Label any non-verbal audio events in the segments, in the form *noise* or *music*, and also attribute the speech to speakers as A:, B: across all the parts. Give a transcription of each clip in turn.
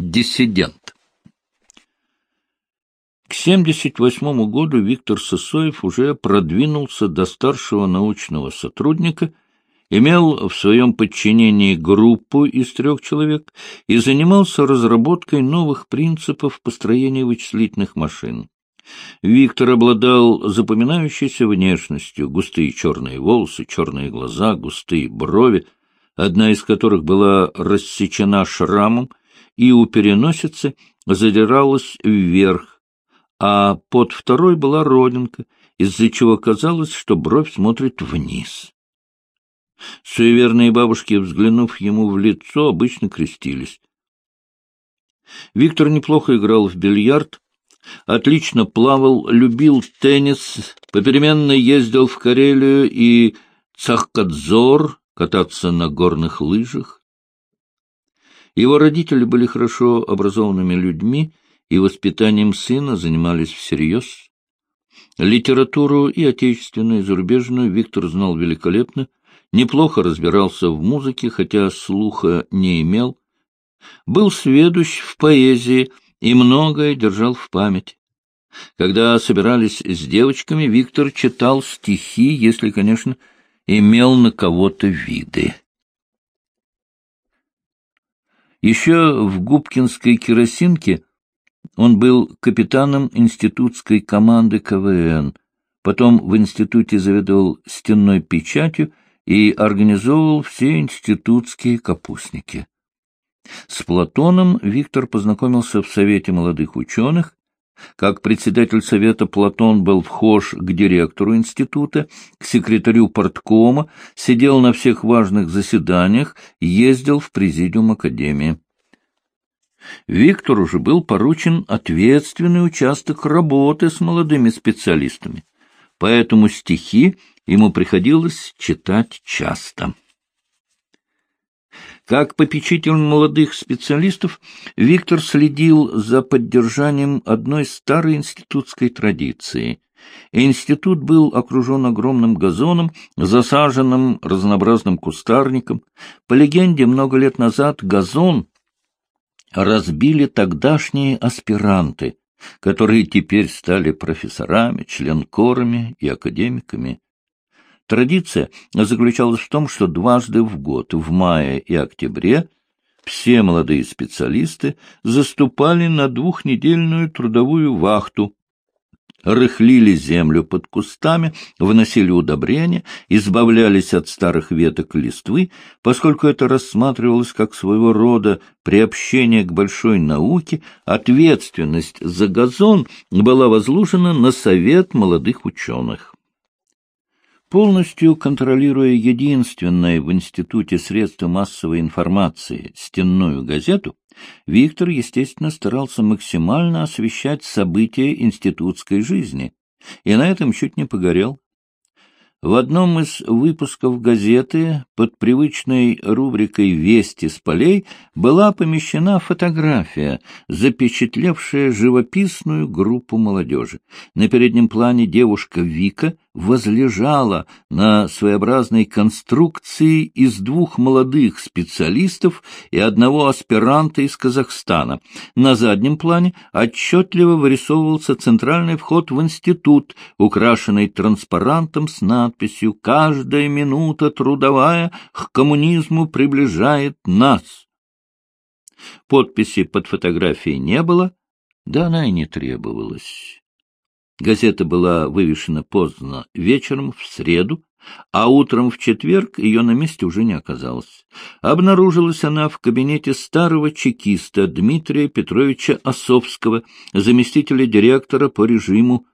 A: Диссидент. К 1978 году Виктор Сысоев уже продвинулся до старшего научного сотрудника, имел в своем подчинении группу из трех человек и занимался разработкой новых принципов построения вычислительных машин. Виктор обладал запоминающейся внешностью, густые черные волосы, черные глаза, густые брови, одна из которых была рассечена шрамом, и у переносицы задиралась вверх, а под второй была родинка, из-за чего казалось, что бровь смотрит вниз. Суеверные бабушки, взглянув ему в лицо, обычно крестились. Виктор неплохо играл в бильярд, отлично плавал, любил теннис, попеременно ездил в Карелию и Цахкадзор кататься на горных лыжах. Его родители были хорошо образованными людьми, и воспитанием сына занимались всерьез. Литературу и отечественную, и зарубежную Виктор знал великолепно, неплохо разбирался в музыке, хотя слуха не имел, был сведущ в поэзии и многое держал в памяти. Когда собирались с девочками, Виктор читал стихи, если, конечно, имел на кого-то виды. Еще в Губкинской керосинке он был капитаном институтской команды КВН, потом в институте заведовал стенной печатью и организовывал все институтские капустники. С Платоном Виктор познакомился в Совете молодых ученых. Как председатель Совета Платон был вхож к директору института, к секретарю порткома, сидел на всех важных заседаниях, ездил в президиум Академии. Виктору же был поручен ответственный участок работы с молодыми специалистами, поэтому стихи ему приходилось читать часто. Как попечитель молодых специалистов, Виктор следил за поддержанием одной старой институтской традиции. Институт был окружен огромным газоном, засаженным разнообразным кустарником. По легенде, много лет назад газон разбили тогдашние аспиранты, которые теперь стали профессорами, членкорами и академиками. Традиция заключалась в том, что дважды в год, в мае и октябре, все молодые специалисты заступали на двухнедельную трудовую вахту рыхлили землю под кустами, выносили удобрения, избавлялись от старых веток листвы, поскольку это рассматривалось как своего рода приобщение к большой науке, ответственность за газон была возложена на совет молодых ученых. Полностью контролируя единственное в Институте средство массовой информации стенную газету, Виктор, естественно, старался максимально освещать события институтской жизни, и на этом чуть не погорел. В одном из выпусков газеты под привычной рубрикой «Вести с полей» была помещена фотография, запечатлевшая живописную группу молодежи. На переднем плане девушка Вика возлежала на своеобразной конструкции из двух молодых специалистов и одного аспиранта из Казахстана. На заднем плане отчетливо вырисовывался центральный вход в институт, украшенный транспарантом с надписью «Каждая минута трудовая к коммунизму приближает нас». Подписи под фотографией не было, да она и не требовалась. Газета была вывешена поздно вечером в среду, а утром в четверг ее на месте уже не оказалось. Обнаружилась она в кабинете старого чекиста Дмитрия Петровича Осовского, заместителя директора по режиму.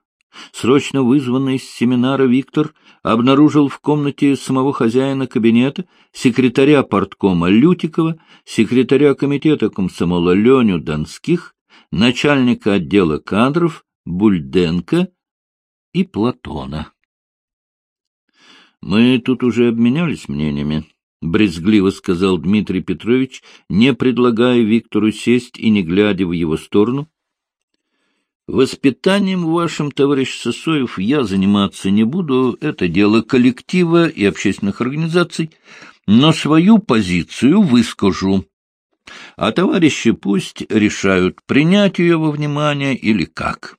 A: Срочно вызванный из семинара Виктор обнаружил в комнате самого хозяина кабинета секретаря порткома Лютикова, секретаря комитета комсомола Леню Донских, начальника отдела кадров Бульденко и Платона. «Мы тут уже обменялись мнениями», — брезгливо сказал Дмитрий Петрович, не предлагая Виктору сесть и не глядя в его сторону. «Воспитанием вашим, товарищ Сосоев, я заниматься не буду, это дело коллектива и общественных организаций, но свою позицию выскажу». А товарищи пусть решают, принять ее во внимание или как.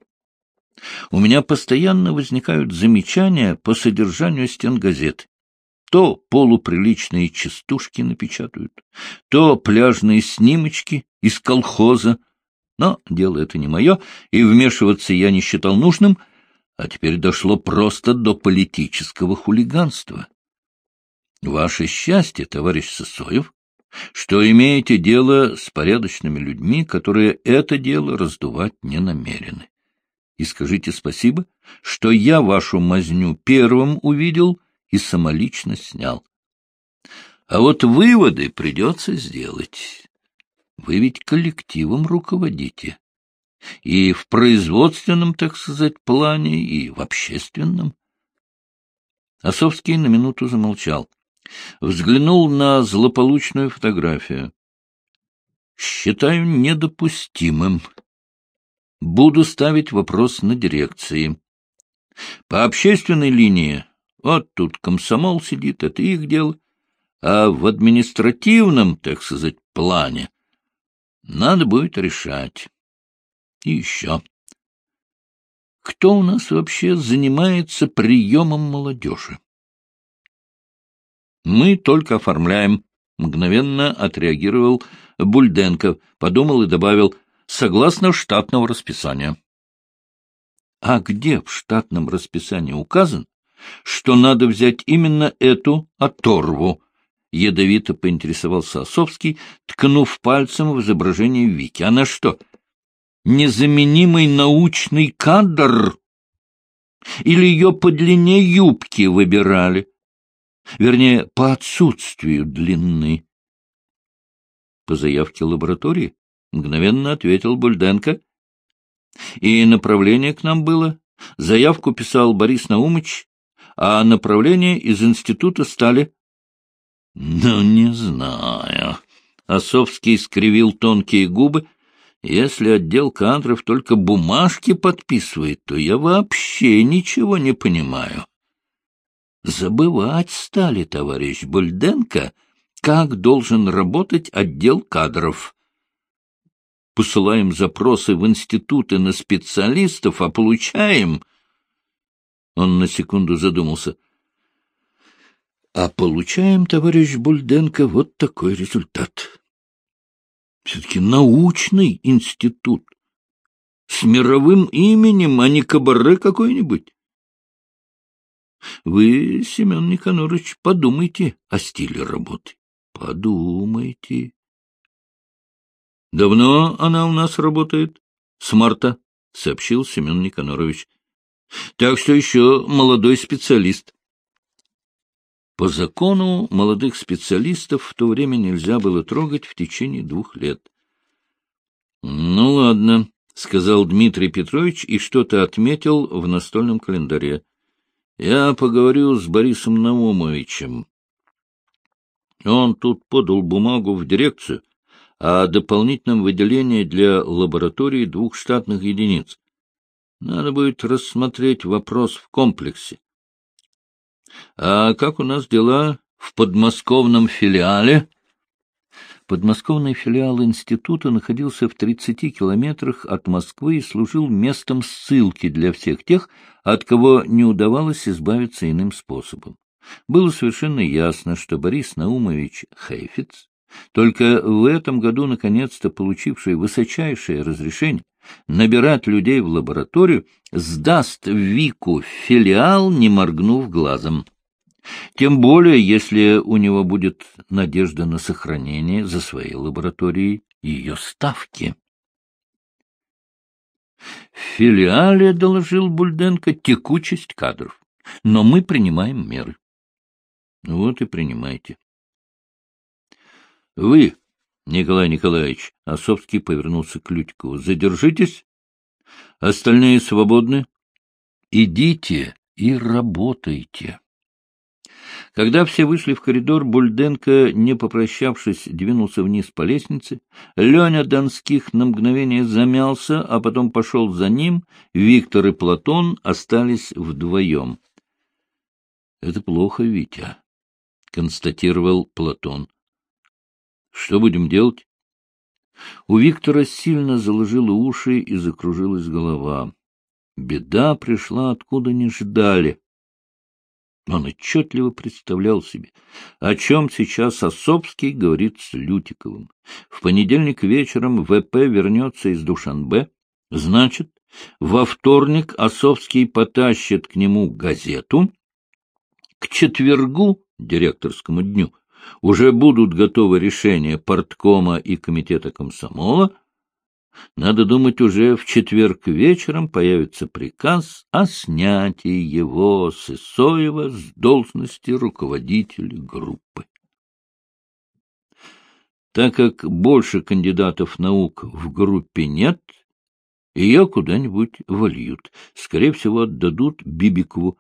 A: У меня постоянно возникают замечания по содержанию стен газет. То полуприличные частушки напечатают, то пляжные снимочки из колхоза. Но дело это не мое, и вмешиваться я не считал нужным, а теперь дошло просто до политического хулиганства. Ваше счастье, товарищ Сысоев, что имеете дело с порядочными людьми, которые это дело раздувать не намерены. И скажите спасибо, что я вашу мазню первым увидел и самолично снял. А вот выводы придется сделать. Вы ведь коллективом руководите. И в производственном, так сказать, плане, и в общественном. Осовский на минуту замолчал. Взглянул на злополучную фотографию. Считаю недопустимым. Буду ставить вопрос на дирекции. По общественной линии, вот тут комсомол сидит, это их дело, а в административном, так сказать, плане надо будет решать. И еще. Кто у нас вообще занимается приемом молодежи? Мы только оформляем. Мгновенно отреагировал Бульденко, подумал и добавил, согласно штатного расписания. А где в штатном расписании указан, что надо взять именно эту оторву? Ядовито поинтересовался Осовский, ткнув пальцем в изображение Вики. Она что, незаменимый научный кадр? Или ее по длине юбки выбирали? Вернее, по отсутствию длины. По заявке лаборатории? Мгновенно ответил Бульденко. И направление к нам было. Заявку писал Борис Наумыч, а направление из института стали... Ну, не знаю. Осовский скривил тонкие губы. Если отдел кадров только бумажки подписывает, то я вообще ничего не понимаю. Забывать стали, товарищ Бульденко, как должен работать отдел кадров. Посылаем запросы в институты на специалистов, а получаем... Он на секунду задумался. А получаем, товарищ Бульденко, вот такой результат. Все-таки научный институт. С мировым именем, а не кабаре какой-нибудь. Вы, Семен Никонорович, подумайте о стиле работы. Подумайте. Давно она у нас работает? С марта, сообщил Семен Никонорович. Так что еще молодой специалист. По закону молодых специалистов в то время нельзя было трогать в течение двух лет. — Ну, ладно, — сказал Дмитрий Петрович и что-то отметил в настольном календаре. Я поговорю с Борисом Наумовичем. Он тут подал бумагу в дирекцию о дополнительном выделении для лаборатории двух штатных единиц. Надо будет рассмотреть вопрос в комплексе. А как у нас дела в подмосковном филиале? Подмосковный филиал института находился в 30 километрах от Москвы и служил местом ссылки для всех тех, от кого не удавалось избавиться иным способом. Было совершенно ясно, что Борис Наумович Хейфиц, только в этом году наконец-то получивший высочайшее разрешение набирать людей в лабораторию, сдаст Вику филиал, не моргнув глазом. Тем более, если у него будет надежда на сохранение за своей лабораторией ее ставки. В филиале, доложил Бульденко, текучесть кадров. Но мы принимаем меры. Вот и принимайте. Вы, Николай Николаевич, Осовский повернулся к Лютикову, задержитесь. Остальные свободны. Идите и работайте. Когда все вышли в коридор, Бульденко, не попрощавшись, двинулся вниз по лестнице. Леня Донских на мгновение замялся, а потом пошел за ним. Виктор и Платон остались вдвоем. — Это плохо, Витя, — констатировал Платон. — Что будем делать? У Виктора сильно заложило уши и закружилась голова. Беда пришла, откуда не ждали. Он отчетливо представлял себе, о чем сейчас Осовский говорит с Лютиковым. В понедельник вечером ВП вернется из Душанбе. Значит, во вторник Осовский потащит к нему газету. К четвергу, директорскому дню, уже будут готовы решения порткома и комитета комсомола. Надо думать, уже в четверг вечером появится приказ о снятии его, Сысоева, с должности руководителя группы. Так как больше кандидатов наук в группе нет, ее куда-нибудь вольют, скорее всего, отдадут Бибикову,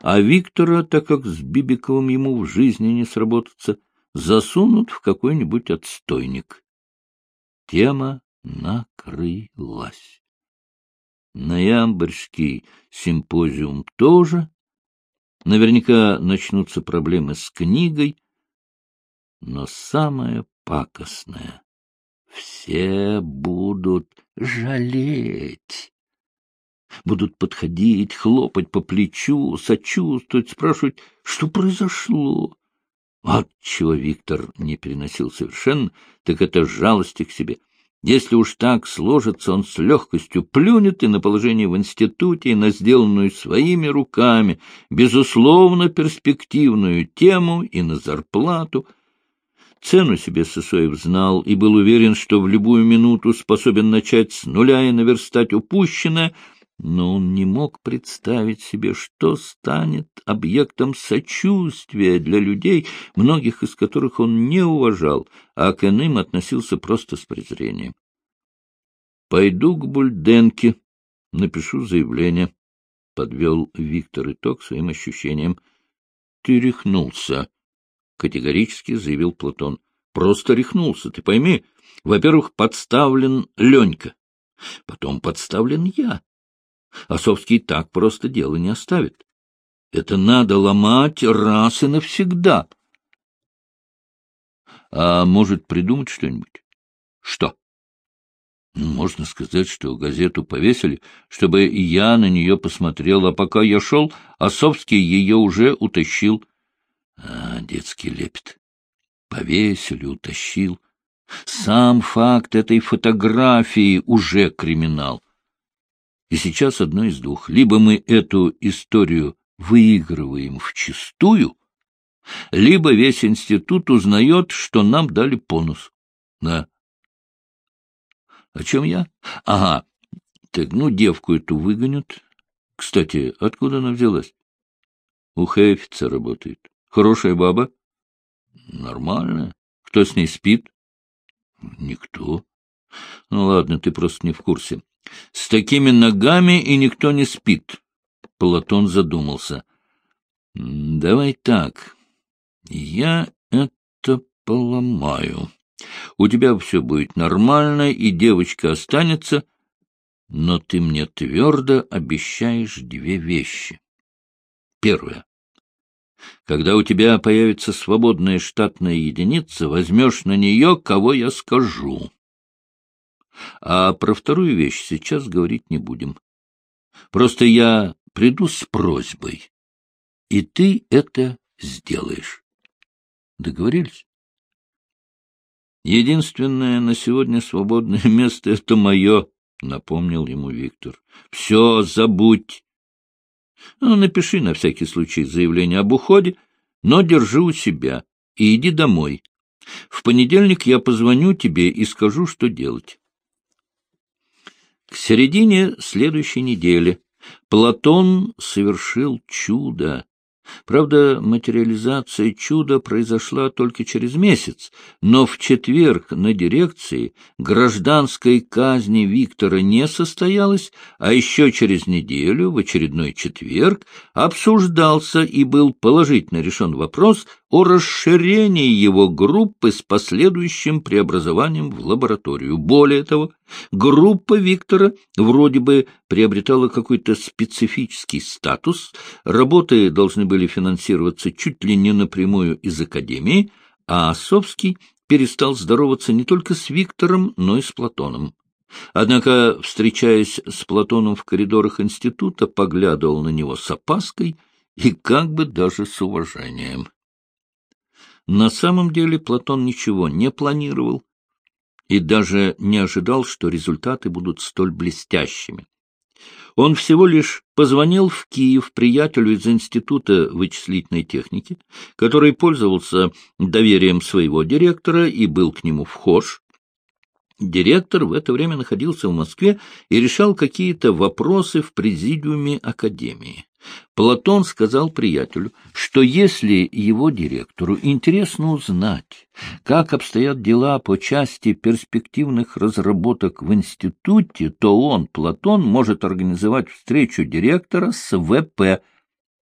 A: а Виктора, так как с Бибиковым ему в жизни не сработаться, засунут в какой-нибудь отстойник. Тема накрылась. Ноябрьский симпозиум тоже. Наверняка начнутся проблемы с книгой. Но самое пакостное — все будут жалеть. Будут подходить, хлопать по плечу, сочувствовать, спрашивать, что произошло. Вот чего Виктор не переносил совершенно, так это жалости к себе. Если уж так сложится, он с легкостью плюнет и на положение в институте, и на сделанную своими руками, безусловно, перспективную тему, и на зарплату. Цену себе Сысоев знал и был уверен, что в любую минуту способен начать с нуля и наверстать упущенное — но он не мог представить себе, что станет объектом сочувствия для людей, многих из которых он не уважал, а к иным относился просто с презрением. «Пойду к Бульденке, напишу заявление», — подвел Виктор итог своим ощущениям. «Ты рехнулся», — категорически заявил Платон. «Просто рехнулся, ты пойми. Во-первых, подставлен Ленька, потом подставлен я». Осовский так просто дело не оставит. Это надо ломать раз и навсегда. А может придумать что-нибудь? Что? Ну, можно сказать, что газету повесили, чтобы я на нее посмотрел, а пока я шел, Осовский ее уже утащил. А, детский лепет. Повесили, утащил. Сам факт этой фотографии уже криминал. И сейчас одно из двух. Либо мы эту историю выигрываем вчистую, либо весь институт узнает, что нам дали бонус. Да. О чем я? Ага. Так, ну, девку эту выгонят. Кстати, откуда она взялась? У Хейфица работает. Хорошая баба? Нормальная. Кто с ней спит? Никто. Ну, ладно, ты просто не в курсе. С такими ногами и никто не спит. Платон задумался. Давай так. Я это поломаю. У тебя все будет нормально, и девочка останется, но ты мне твердо обещаешь две вещи. Первое. Когда у тебя появится свободная штатная единица, возьмешь на нее, кого я скажу. А про вторую вещь сейчас говорить не будем. Просто я приду с просьбой, и ты это сделаешь. Договорились? Единственное на сегодня свободное *laughs* место — это мое, — напомнил ему Виктор. — Все, забудь. Ну, напиши на всякий случай заявление об уходе, но держи у себя и иди домой. В понедельник я позвоню тебе и скажу, что делать. К середине следующей недели Платон совершил чудо. Правда, материализация чуда произошла только через месяц, но в четверг на дирекции гражданской казни Виктора не состоялось, а еще через неделю, в очередной четверг, обсуждался и был положительно решен вопрос о расширении его группы с последующим преобразованием в лабораторию. Более того, группа Виктора вроде бы приобретала какой-то специфический статус, работы должны были финансироваться чуть ли не напрямую из Академии, а Осовский перестал здороваться не только с Виктором, но и с Платоном. Однако, встречаясь с Платоном в коридорах института, поглядывал на него с опаской и как бы даже с уважением. На самом деле Платон ничего не планировал и даже не ожидал, что результаты будут столь блестящими. Он всего лишь позвонил в Киев приятелю из Института вычислительной техники, который пользовался доверием своего директора и был к нему вхож, Директор в это время находился в Москве и решал какие-то вопросы в президиуме Академии. Платон сказал приятелю, что если его директору интересно узнать, как обстоят дела по части перспективных разработок в институте, то он, Платон, может организовать встречу директора с ВП –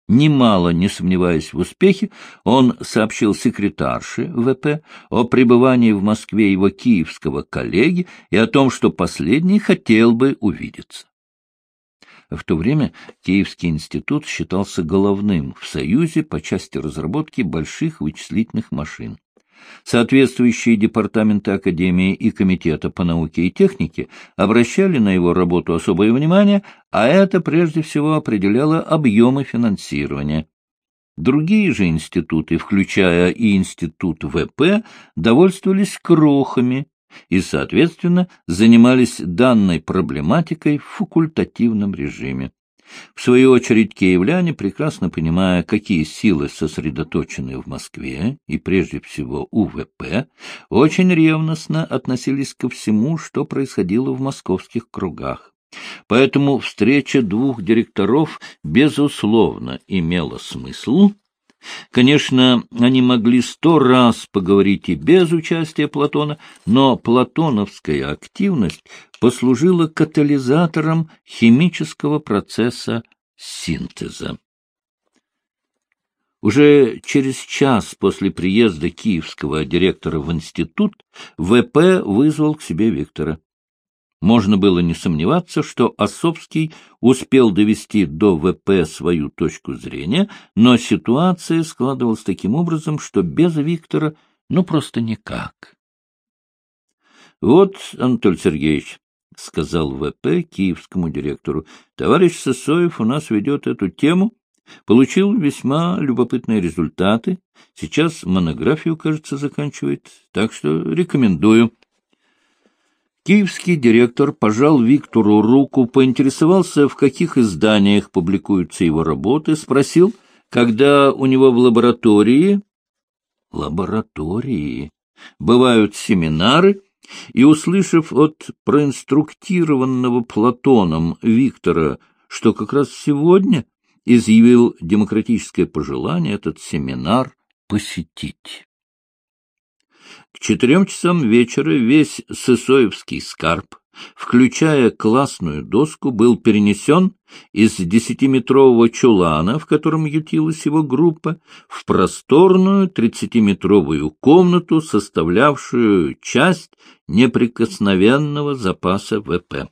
A: Немало не сомневаясь в успехе, он сообщил секретарше ВП о пребывании в Москве его киевского коллеги и о том, что последний хотел бы увидеться. В то время Киевский институт считался головным в Союзе по части разработки больших вычислительных машин. Соответствующие департаменты Академии и Комитета по науке и технике обращали на его работу особое внимание, а это прежде всего определяло объемы финансирования. Другие же институты, включая и институт ВП, довольствовались крохами и, соответственно, занимались данной проблематикой в факультативном режиме. В свою очередь киевляне, прекрасно понимая, какие силы сосредоточены в Москве и прежде всего УВП, очень ревностно относились ко всему, что происходило в московских кругах. Поэтому встреча двух директоров, безусловно, имела смысл, Конечно, они могли сто раз поговорить и без участия Платона, но платоновская активность послужила катализатором химического процесса синтеза. Уже через час после приезда киевского директора в институт ВП вызвал к себе Виктора. Можно было не сомневаться, что Осовский успел довести до ВП свою точку зрения, но ситуация складывалась таким образом, что без Виктора ну просто никак. — Вот, Анатолий Сергеевич, — сказал ВП киевскому директору, — товарищ Сысоев у нас ведет эту тему, получил весьма любопытные результаты, сейчас монографию, кажется, заканчивает, так что рекомендую. Киевский директор пожал Виктору руку, поинтересовался, в каких изданиях публикуются его работы, спросил, когда у него в лаборатории... Лаборатории. Бывают семинары, и, услышав от проинструктированного Платоном Виктора, что как раз сегодня изъявил демократическое пожелание этот семинар посетить. К четырем часам вечера весь Сысоевский скарб, включая классную доску, был перенесен из десятиметрового чулана, в котором ютилась его группа, в просторную тридцатиметровую комнату, составлявшую часть неприкосновенного запаса ВП.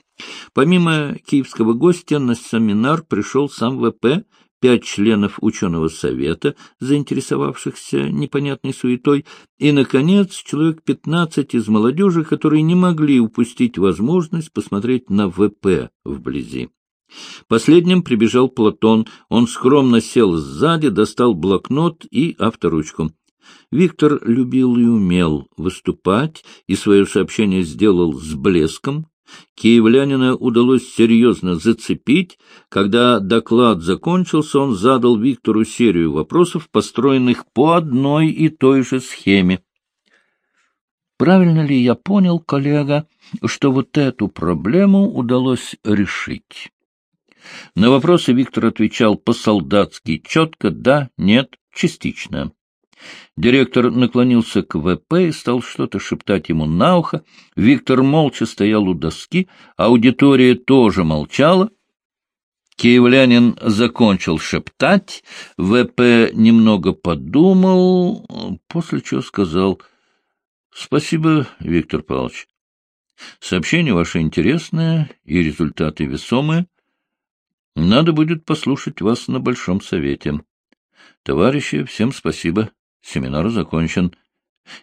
A: Помимо киевского гостя на семинар пришел сам ВП, пять членов ученого совета, заинтересовавшихся непонятной суетой, и, наконец, человек пятнадцать из молодежи, которые не могли упустить возможность посмотреть на ВП вблизи. Последним прибежал Платон. Он скромно сел сзади, достал блокнот и авторучку. Виктор любил и умел выступать, и свое сообщение сделал с блеском, Киевлянина удалось серьезно зацепить. Когда доклад закончился, он задал Виктору серию вопросов, построенных по одной и той же схеме. Правильно ли я понял, коллега, что вот эту проблему удалось решить? На вопросы Виктор отвечал по-солдатски четко «да», «нет», «частично». Директор наклонился к ВП и стал что-то шептать ему на ухо. Виктор молча стоял у доски, аудитория тоже молчала. Киевлянин закончил шептать, ВП немного подумал, после чего сказал «Спасибо, Виктор Павлович. Сообщение ваше интересное и результаты весомые. Надо будет послушать вас на Большом Совете. Товарищи, всем спасибо. Семинар закончен.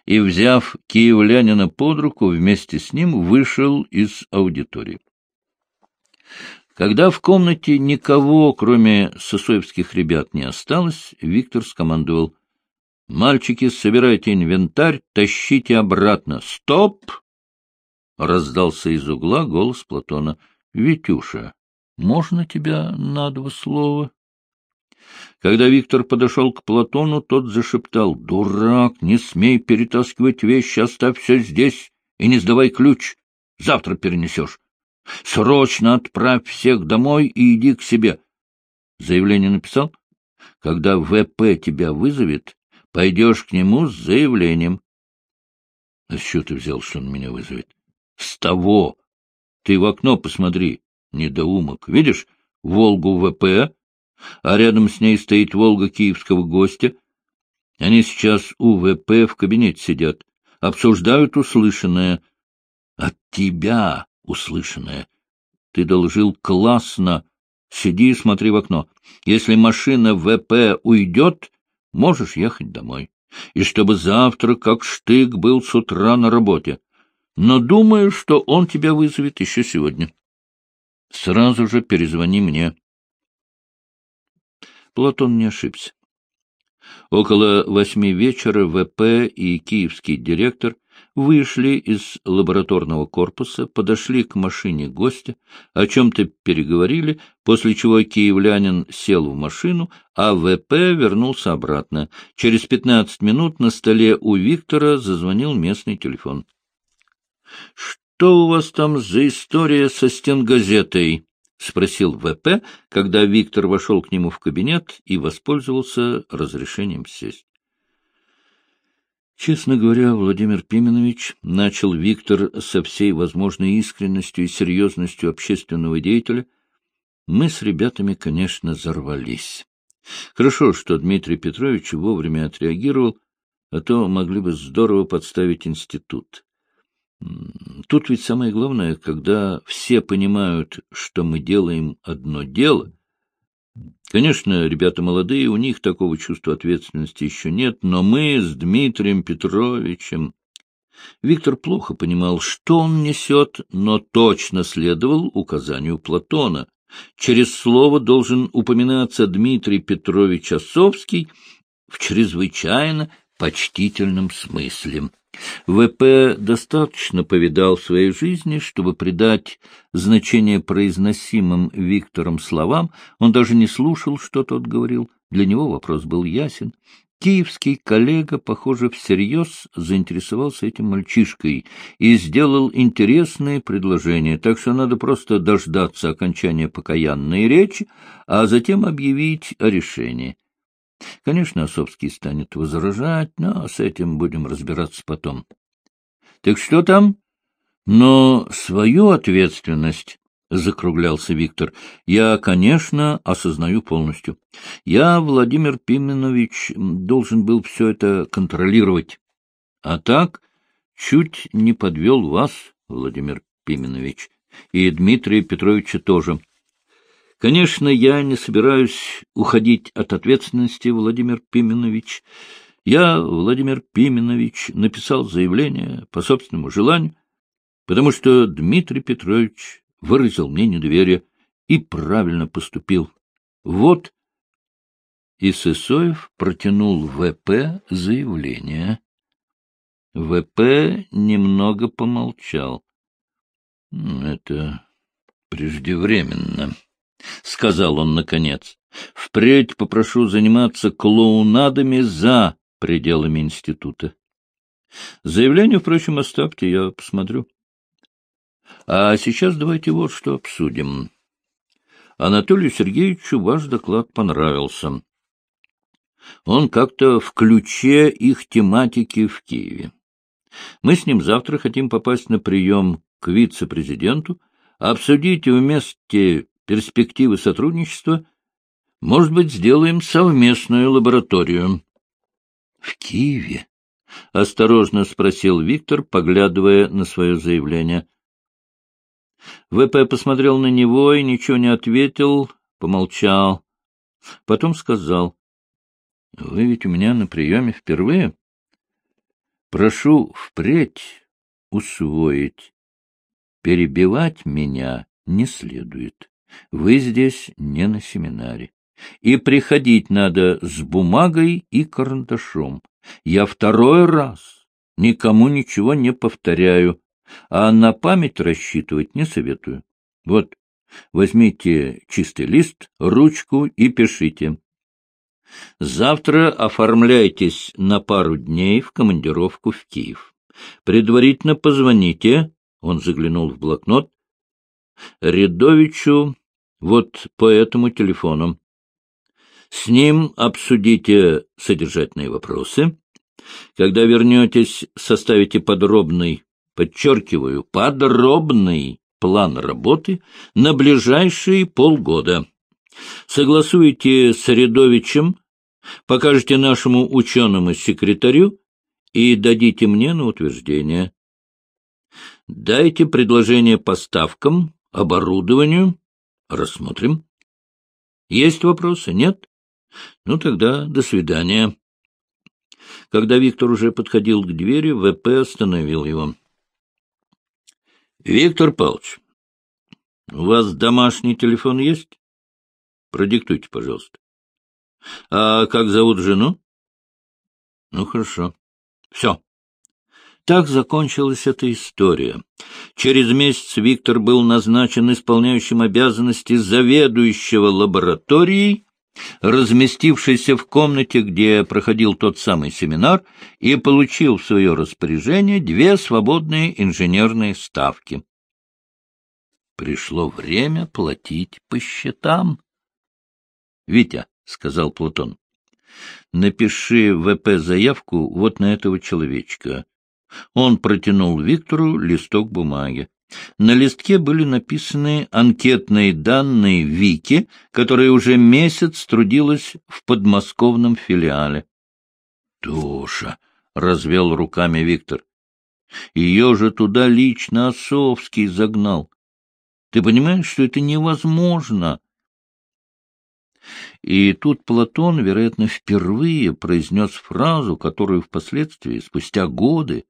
A: и, взяв киевлянина под руку, вместе с ним вышел из аудитории. Когда в комнате никого, кроме сосоевских ребят, не осталось, Виктор скомандовал. — Мальчики, собирайте инвентарь, тащите обратно. — Стоп! — раздался из угла голос Платона. — Витюша, можно тебя на два слова? Когда Виктор подошел к Платону, тот зашептал. — Дурак, не смей перетаскивать вещи, оставь все здесь и не сдавай ключ. Завтра перенесешь. Срочно отправь всех домой и иди к себе. Заявление написал? Когда ВП тебя вызовет, пойдешь к нему с заявлением. А с чего ты взял, что он меня вызовет? С того. Ты в окно посмотри, недоумок. Видишь Волгу ВП, а рядом с ней стоит Волга киевского гостя. Они сейчас у ВП в кабинете сидят, обсуждают услышанное. От тебя услышанное. Ты доложил классно. Сиди и смотри в окно. Если машина ВП уйдет, можешь ехать домой. И чтобы завтра, как штык, был с утра на работе. Но думаю, что он тебя вызовет еще сегодня. Сразу же перезвони мне. Платон не ошибся. Около восьми вечера ВП и киевский директор — вышли из лабораторного корпуса, подошли к машине гостя, о чем-то переговорили, после чего киевлянин сел в машину, а ВП вернулся обратно. Через пятнадцать минут на столе у Виктора зазвонил местный телефон. — Что у вас там за история со стенгазетой? — спросил ВП, когда Виктор вошел к нему в кабинет и воспользовался разрешением сесть. Честно говоря, Владимир Пименович, начал Виктор со всей возможной искренностью и серьезностью общественного деятеля, мы с ребятами, конечно, взорвались. Хорошо, что Дмитрий Петрович вовремя отреагировал, а то могли бы здорово подставить институт. Тут ведь самое главное, когда все понимают, что мы делаем одно дело — Конечно, ребята молодые, у них такого чувства ответственности еще нет, но мы с Дмитрием Петровичем... Виктор плохо понимал, что он несет, но точно следовал указанию Платона. Через слово должен упоминаться Дмитрий Петрович Осовский в чрезвычайно почтительном смысле. ВП достаточно повидал в своей жизни, чтобы придать значение произносимым Виктором словам. Он даже не слушал, что тот говорил. Для него вопрос был ясен. Киевский коллега, похоже, всерьез заинтересовался этим мальчишкой и сделал интересные предложения, так что надо просто дождаться окончания покаянной речи, а затем объявить о решении. Конечно, Осовский станет возражать, но с этим будем разбираться потом. — Так что там? — Но свою ответственность, — закруглялся Виктор, — я, конечно, осознаю полностью. Я, Владимир Пименович, должен был все это контролировать. А так чуть не подвел вас, Владимир Пименович, и Дмитрия Петровича тоже. Конечно, я не собираюсь уходить от ответственности, Владимир Пименович. Я, Владимир Пименович, написал заявление по собственному желанию, потому что Дмитрий Петрович выразил мне недоверие и правильно поступил. Вот и Сысоев протянул ВП заявление. ВП немного помолчал. — Это преждевременно. — сказал он наконец. — Впредь попрошу заниматься клоунадами за пределами института. Заявление, впрочем, оставьте, я посмотрю. А сейчас давайте вот что обсудим. Анатолию Сергеевичу ваш доклад понравился. Он как-то в ключе их тематики в Киеве. Мы с ним завтра хотим попасть на прием к вице-президенту, обсудить вместе перспективы сотрудничества, может быть, сделаем совместную лабораторию. — В Киеве? — осторожно спросил Виктор, поглядывая на свое заявление. ВП посмотрел на него и ничего не ответил, помолчал. Потом сказал, — Вы ведь у меня на приеме впервые? Прошу впредь усвоить. Перебивать меня не следует. Вы здесь не на семинаре. И приходить надо с бумагой и карандашом. Я второй раз никому ничего не повторяю, а на память рассчитывать не советую. Вот, возьмите чистый лист, ручку и пишите. Завтра оформляйтесь на пару дней в командировку в Киев. Предварительно позвоните, он заглянул в блокнот, Рядовичу вот по этому телефону. С ним обсудите содержательные вопросы. Когда вернетесь, составите подробный, подчеркиваю, подробный план работы на ближайшие полгода. Согласуйте с Рядовичем, покажете нашему ученому-секретарю и дадите мне на утверждение. Дайте предложение по ставкам, оборудованию. Рассмотрим. Есть вопросы? Нет? Ну, тогда до свидания. Когда Виктор уже подходил к двери, ВП остановил его. — Виктор Павлович, у вас домашний телефон есть? Продиктуйте, пожалуйста. — А как зовут жену? — Ну, хорошо. Все. Так закончилась эта история. Через месяц Виктор был назначен исполняющим обязанности заведующего лабораторией, разместившийся в комнате, где проходил тот самый семинар, и получил в свое распоряжение две свободные инженерные ставки. Пришло время платить по счетам. — Витя, — сказал Платон, — напиши в ВП заявку вот на этого человечка. Он протянул Виктору листок бумаги. На листке были написаны анкетные данные Вики, которая уже месяц трудилась в подмосковном филиале. — Туша! — развел руками Виктор. — Ее же туда лично Осовский загнал. Ты понимаешь, что это невозможно? И тут Платон, вероятно, впервые произнес фразу, которую впоследствии, спустя годы,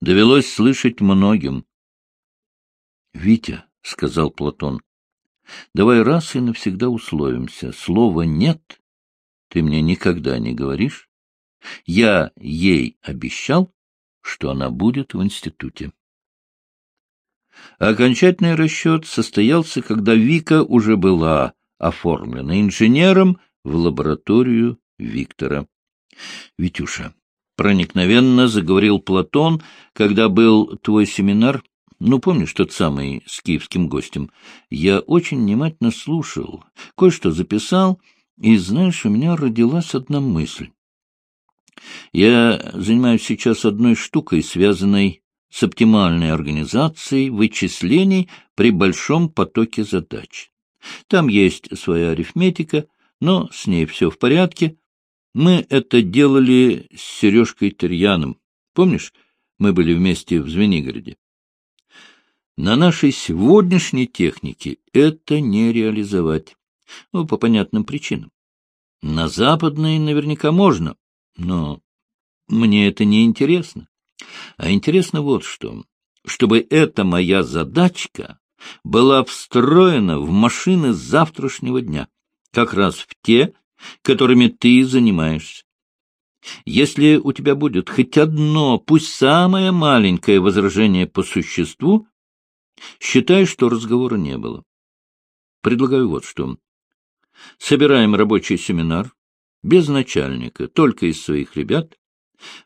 A: довелось слышать многим. — Витя, — сказал Платон, — давай раз и навсегда условимся. Слова «нет» ты мне никогда не говоришь. Я ей обещал, что она будет в институте. Окончательный расчет состоялся, когда Вика уже была оформлена инженером в лабораторию Виктора. — Витюша, проникновенно заговорил Платон, когда был твой семинар ну, помнишь тот самый с киевским гостем? Я очень внимательно слушал, кое-что записал, и, знаешь, у меня родилась одна мысль. Я занимаюсь сейчас одной штукой, связанной с оптимальной организацией вычислений при большом потоке задач. Там есть своя арифметика, но с ней все в порядке. Мы это делали с Сережкой Терьяном. Помнишь, мы были вместе в Звенигороде? На нашей сегодняшней технике это не реализовать. Ну, по понятным причинам. На западной наверняка можно, но мне это не интересно. А интересно вот что. Чтобы эта моя задачка была встроена в машины завтрашнего дня, как раз в те, которыми ты занимаешься. Если у тебя будет хоть одно, пусть самое маленькое возражение по существу, Считай, что разговора не было. Предлагаю вот что. Собираем рабочий семинар, без начальника, только из своих ребят.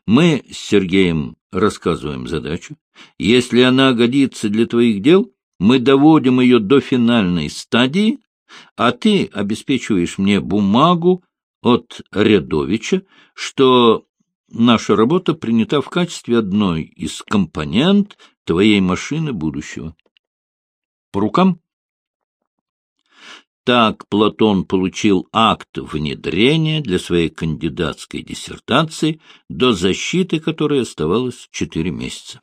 A: Мы с Сергеем рассказываем задачу. Если она годится для твоих дел, мы доводим ее до финальной стадии, а ты обеспечиваешь мне бумагу от Рядовича, что наша работа принята в качестве одной из компонент твоей машины будущего. По рукам? Так Платон получил акт внедрения для своей кандидатской диссертации, до защиты которой оставалось четыре месяца.